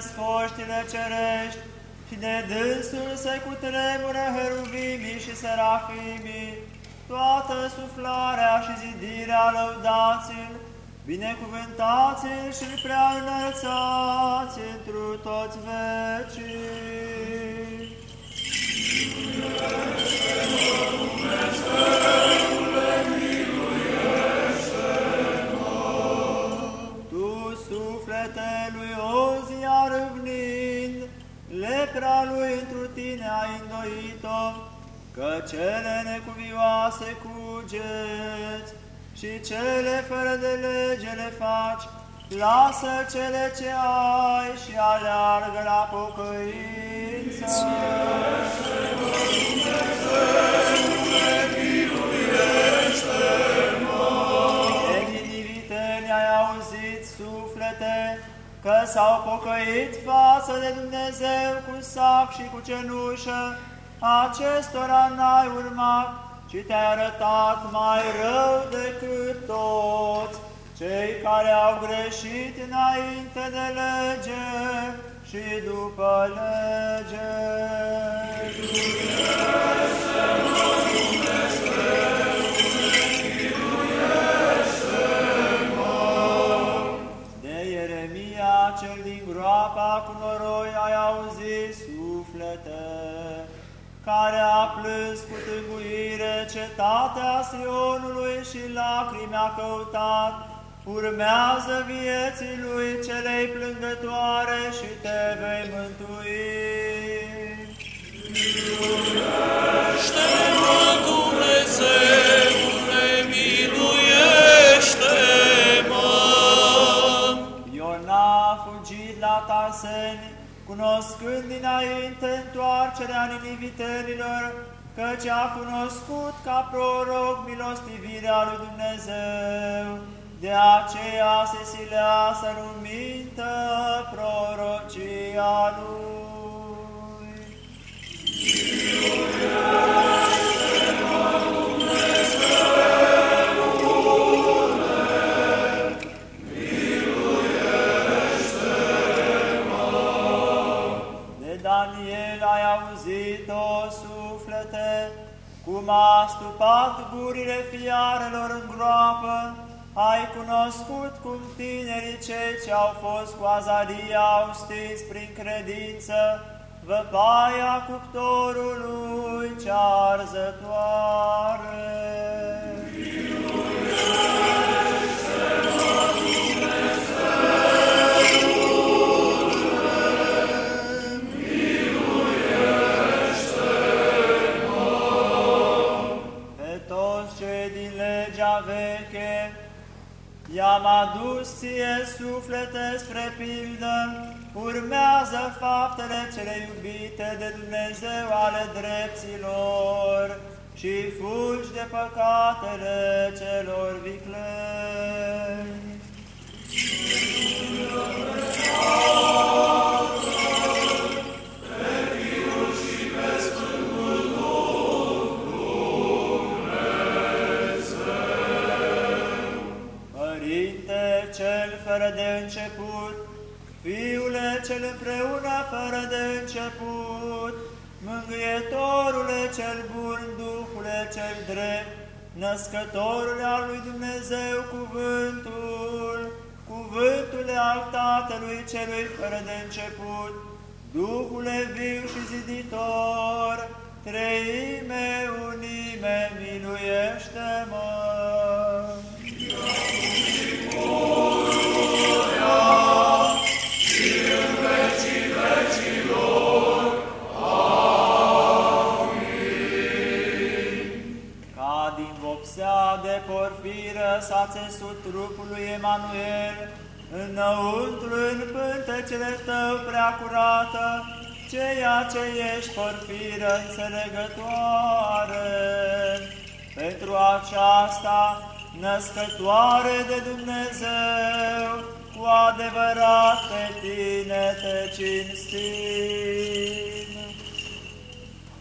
răscoștile cerești, și de dânsul se cutremură heruvimii și serafimii, toată suflarea și zidirea lăudați-l, binecuvântați-l și prea înălțați întru toți vecii. Tu, suflete lui Ozia râvnind, lepra lui întru tine ai îndoit-o, că cele necuvioase cugeți și cele fără de lege le faci, lasă cele ce ai și aleargă la pocăință. Eghidiviteni că s-au pocăit față de Dumnezeu cu sac și cu cenușă, acestora n-ai urmat, ci te-ai arătat mai rău decât toți, cei care au greșit înainte de lege și după lege. De cetatea Sionului și lacrimi a căutat, urmează vieții lui celei plângătoare și te vei mântui. Miluiește-mă, Dumnezeule, miluiește-mă! Iona a fugit la Tarseni, cunoscând dinainte întoarcerea ninivitelilor, căci a cunoscut ca proroc milostivirea lui Dumnezeu. De aceea se silea să nu mintă prorocia lui. Ai auzit-o, suflete, cum a stupat gurile fiarelor în groapă, ai cunoscut cum tinerii cei ce au fost cu Azaria au stins prin credință, văpaia cuptorului cea arzătoare. Toți cei din legea veche, i-am adus ție suflete spre pildă, urmează faptele cele iubite de Dumnezeu ale dreptilor și fugi de păcatele celor vicleni. Părinte cel fără de început, Fiule cel împreună fără de început, Mângâietorule cel bun, Duhule cel drept, Născătorule al lui Dumnezeu cuvântul, Cuvântule al Tatălui celui fără de început, Duhule viu și ziditor, Treime, țesut trupul lui Emanuel, înăuntru în pântecele tău prea curată, ceea ce ești porfiră înțelegătoare. Pentru aceasta, născătoare de Dumnezeu, cu adevărat pe tine te cinstim.